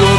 Go.